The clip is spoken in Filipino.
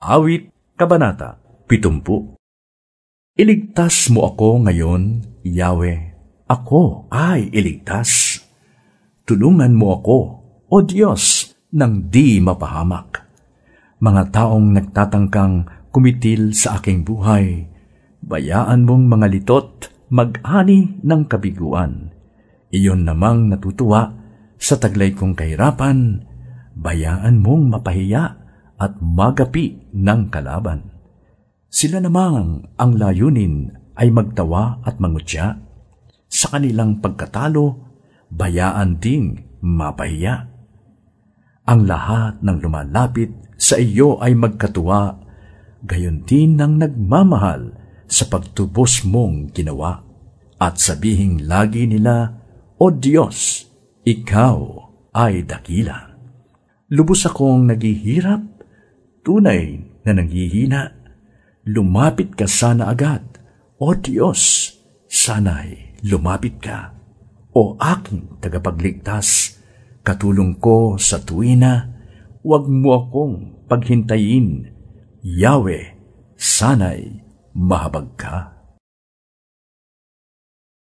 Awit, Kabanata, 70 Iligtas mo ako ngayon, Yahweh. Ako ay iligtas. Tulungan mo ako, O Diyos, ng di mapahamak. Mga taong nagtatangkang kumitil sa aking buhay, bayaan mong mga litot mag-ani ng kabiguan. Iyon namang natutuwa sa taglay kong kahirapan, bayaan mong mapahiya at magapi ng kalaban. Sila namang ang layunin ay magtawa at mangutya. Sa kanilang pagkatalo, bayaan ding mapahiya. Ang lahat ng lumalapit sa iyo ay magkatuwa, gayon din ng nagmamahal sa pagtubos mong ginawa. At sabihing lagi nila, O Diyos, Ikaw ay dakila. Lubos akong naghihirap, tunay na nanghihina. Lumapit ka sana agad, O Diyos, sana'y lumapit ka. O aking tagapagligtas, katulong ko sa tuwina, huwag mo akong paghintayin. Yahweh, sana'y mahabag ka.